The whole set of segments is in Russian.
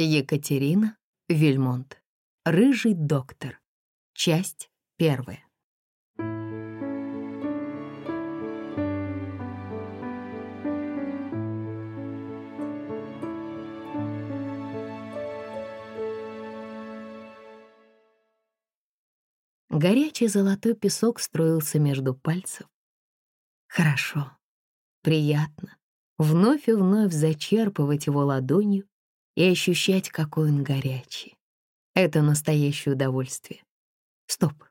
Екатерина Вильмонт. Рыжий доктор. Часть первая. Горячий золотой песок строился между пальцев. Хорошо, приятно, вновь и вновь зачерпывать его ладонью и ощущать, какой он горячий. Это настоящее удовольствие. Стоп.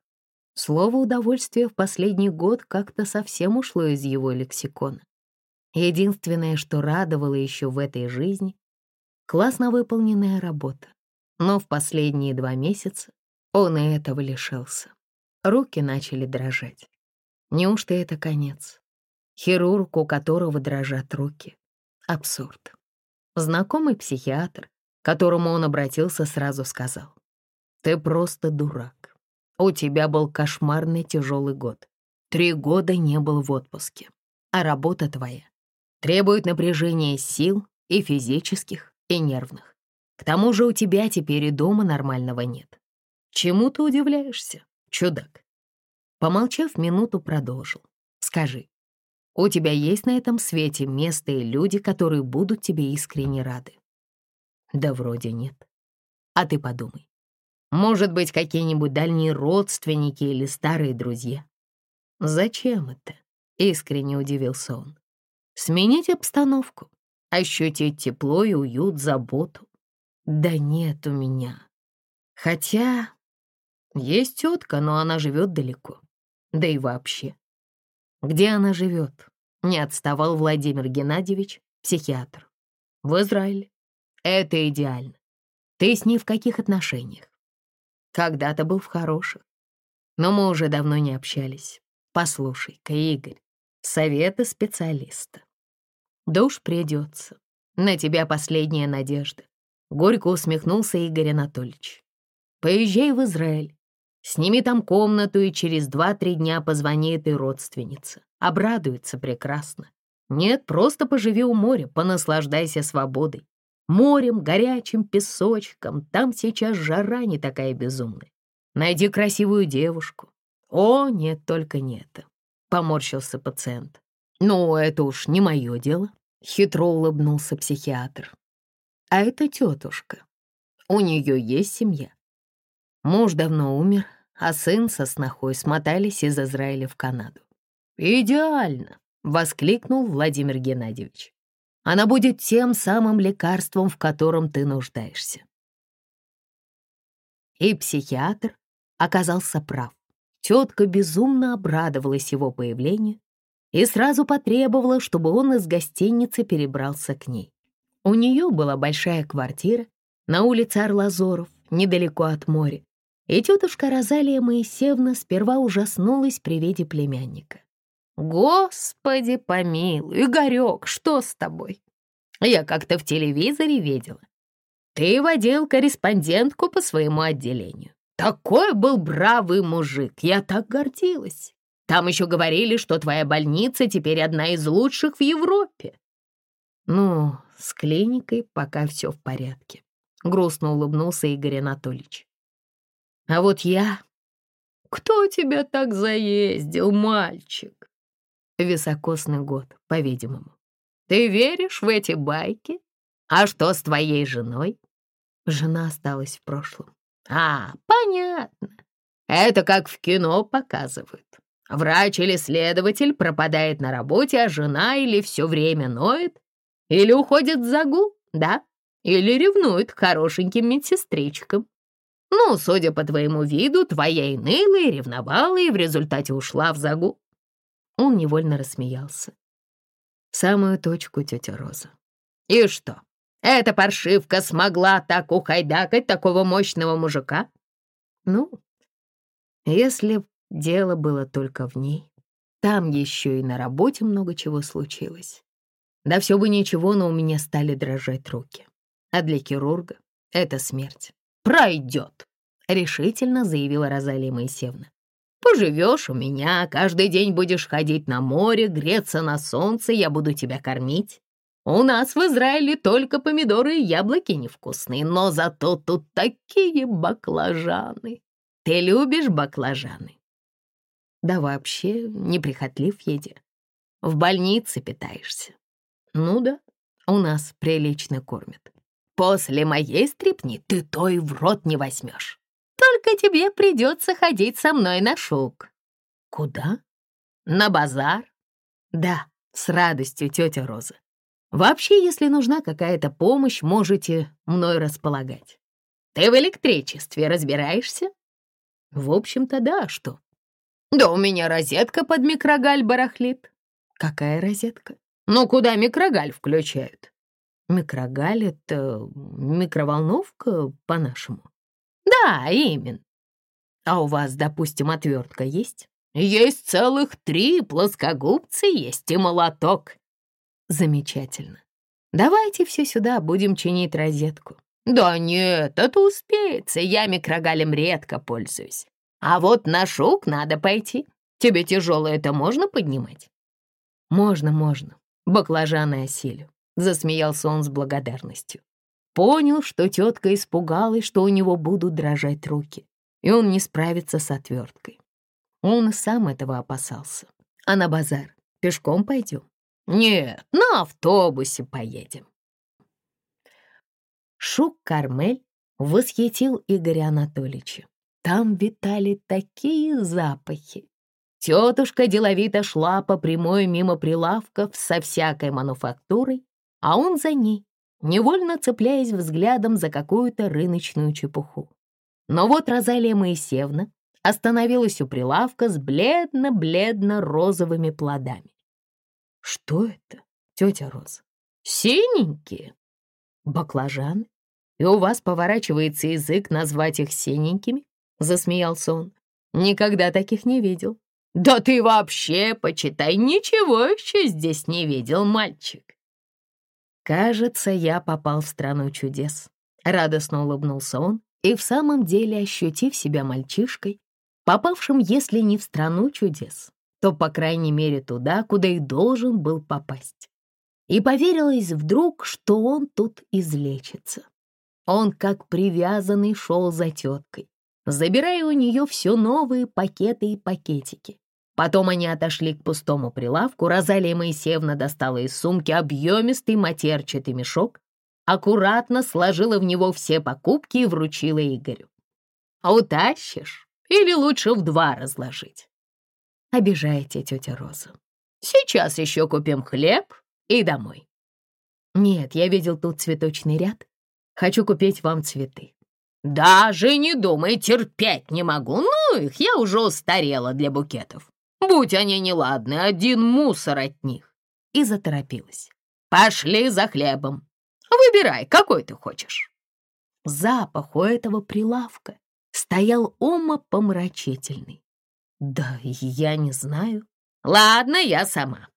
Слово «удовольствие» в последний год как-то совсем ушло из его лексикона. Единственное, что радовало еще в этой жизни — классно выполненная работа. Но в последние два месяца он и этого лишился. Руки начали дрожать. Неужто это конец? Хирург, у которого дрожат руки. Абсурд. Знакомый психиатр, к которому он обратился, сразу сказал, «Ты просто дурак. У тебя был кошмарный тяжелый год. Три года не был в отпуске. А работа твоя требует напряжения сил и физических, и нервных. К тому же у тебя теперь и дома нормального нет. Чему ты удивляешься, чудак?» Помолчав минуту, продолжил. «Скажи, у тебя есть на этом свете место и люди, которые будут тебе искренне рады? Да вроде нет. А ты подумай. Может быть, какие-нибудь дальние родственники или старые друзья? Зачем это? Искренне удивился он. Сменить обстановку, ощутить тепло и уют, заботу. Да нет у меня. Хотя есть тетка, но она живет далеко. Да и вообще, где она живет? Не отставал Владимир Геннадьевич, психиатр. В Израиле. Это идеально. Ты с ней в каких отношениях? Когда-то был в хороших. Но мы уже давно не общались. Послушай-ка, Игорь, советы специалиста. Да уж придется. На тебя последняя надежда. Горько усмехнулся Игорь Анатольевич. Поезжай в Израиль. Сними там комнату, и через два-три дня позвони этой родственнице. Обрадуется прекрасно. Нет, просто поживи у моря, понаслаждайся свободой. Морем, горячим песочком, там сейчас жара не такая безумная. Найди красивую девушку. О, нет, только не это. Поморщился пациент. Ну, это уж не мое дело. Хитро улыбнулся психиатр. А это тетушка. У нее есть семья. Муж давно умер, а сын со снохой смотались из Израиля в Канаду. «Идеально!» — воскликнул Владимир Геннадьевич. «Она будет тем самым лекарством, в котором ты нуждаешься». И психиатр оказался прав. Тетка безумно обрадовалась его появлению и сразу потребовала, чтобы он из гостиницы перебрался к ней. У нее была большая квартира на улице Орлазоров, недалеко от моря, и тетушка Розалия Моисеевна сперва ужаснулась при виде племянника. «Господи помилуй, Игорек, что с тобой? Я как-то в телевизоре видела. Ты водил корреспондентку по своему отделению. Такой был бравый мужик, я так гордилась. Там еще говорили, что твоя больница теперь одна из лучших в Европе». «Ну, с клиникой пока все в порядке», — грустно улыбнулся Игорь Анатольевич. А вот я... Кто тебя так заездил, мальчик? Високосный год, по-видимому. Ты веришь в эти байки? А что с твоей женой? Жена осталась в прошлом. А, понятно. Это как в кино показывают. Врач или следователь пропадает на работе, а жена или все время ноет, или уходит в загул, да? Или ревнует хорошеньким медсестричкам. Ну, судя по твоему виду, твоя и ныла, и ревновала, и в результате ушла в загул. Он невольно рассмеялся. самую точку, тетя Роза. И что, эта паршивка смогла так ухайдакать такого мощного мужика? Ну, если дело было только в ней, там еще и на работе много чего случилось. Да все бы ничего, но у меня стали дрожать руки. А для хирурга это смерть пройдет», — решительно заявила Розалия Моисеевна. «Поживешь у меня, каждый день будешь ходить на море, греться на солнце, я буду тебя кормить. У нас в Израиле только помидоры и яблоки невкусные, но зато тут такие баклажаны. Ты любишь баклажаны? Да вообще неприхотлив еде. В больнице питаешься. Ну да, у нас прилично кормят. После моей стрипни ты то и в рот не возьмешь. Только тебе придется ходить со мной на шук. Куда? На базар. Да, с радостью, тетя Роза. Вообще, если нужна какая-то помощь, можете мной располагать. Ты в электричестве разбираешься? В общем-то, да, а что? Да у меня розетка под микрогаль барахлит. Какая розетка? Ну, куда микрогаль включают? Микрогаль — это микроволновка по-нашему? Да, именно. А у вас, допустим, отвертка есть? Есть целых три, плоскогубцы есть и молоток. Замечательно. Давайте все сюда, будем чинить розетку. Да нет, это успеется, я микрогалем редко пользуюсь. А вот на шук надо пойти. Тебе тяжелое это можно поднимать? Можно, можно. Баклажаны осилю. Засмеялся он с благодарностью. Понял, что тетка испугалась, что у него будут дрожать руки, и он не справится с отверткой. Он сам этого опасался. А на базар пешком пойдем? Нет, на автобусе поедем. Шук-Кармель восхитил Игоря Анатольевича. Там витали такие запахи. Тетушка деловито шла по прямой мимо прилавков со всякой мануфактурой, а он за ней, невольно цепляясь взглядом за какую-то рыночную чепуху. Но вот Розалия Моисеевна остановилась у прилавка с бледно-бледно-розовыми плодами. «Что это, тетя Роза?» «Синенькие?» «Баклажаны? И у вас поворачивается язык назвать их синенькими?» — засмеялся он. «Никогда таких не видел». «Да ты вообще, почитай, ничего еще здесь не видел, мальчик!» «Кажется, я попал в страну чудес», — радостно улыбнулся он, и в самом деле, ощутив себя мальчишкой, попавшим, если не в страну чудес, то, по крайней мере, туда, куда и должен был попасть. И поверилось вдруг, что он тут излечится. Он, как привязанный, шел за теткой, забирая у нее все новые пакеты и пакетики. Потом они отошли к пустому прилавку. Розалия Моисеевна достала из сумки объемистый матерчатый мешок, аккуратно сложила в него все покупки и вручила Игорю. «А утащишь? Или лучше в два разложить?» «Обижаете, тетя Роза. Сейчас еще купим хлеб и домой». «Нет, я видел тут цветочный ряд. Хочу купить вам цветы». «Даже не думай, терпеть не могу. Ну их, я уже устарела для букетов. Будь они неладны, один мусор от них. И заторопилась. Пошли за хлебом. Выбирай, какой ты хочешь. Запах у этого прилавка стоял умопомрачительный. Да я не знаю. Ладно, я сама.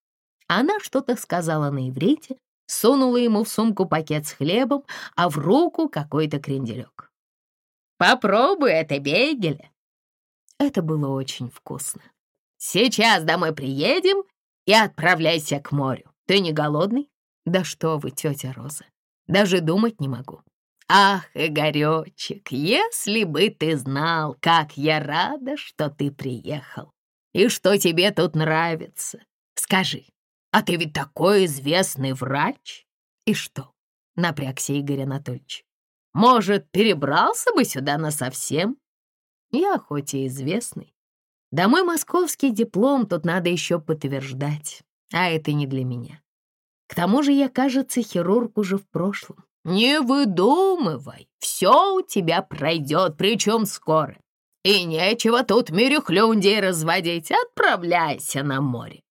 Она что-то сказала на иврите, сунула ему в сумку пакет с хлебом, а в руку какой-то кренделек. «Попробуй это, бегеля!» Это было очень вкусно. Сейчас домой приедем и отправляйся к морю. Ты не голодный? Да что вы, тетя Роза, даже думать не могу. Ах, Игоречек, если бы ты знал, как я рада, что ты приехал и что тебе тут нравится. Скажи, а ты ведь такой известный врач? И что? Напрягся Игорь Анатольевич. Может, перебрался бы сюда насовсем? Я хоть и известный, да мой московский диплом тут надо еще подтверждать, а это не для меня. К тому же я, кажется, хирург уже в прошлом. Не выдумывай, все у тебя пройдет, причем скоро. И нечего тут мирюхлюндей разводить, отправляйся на море.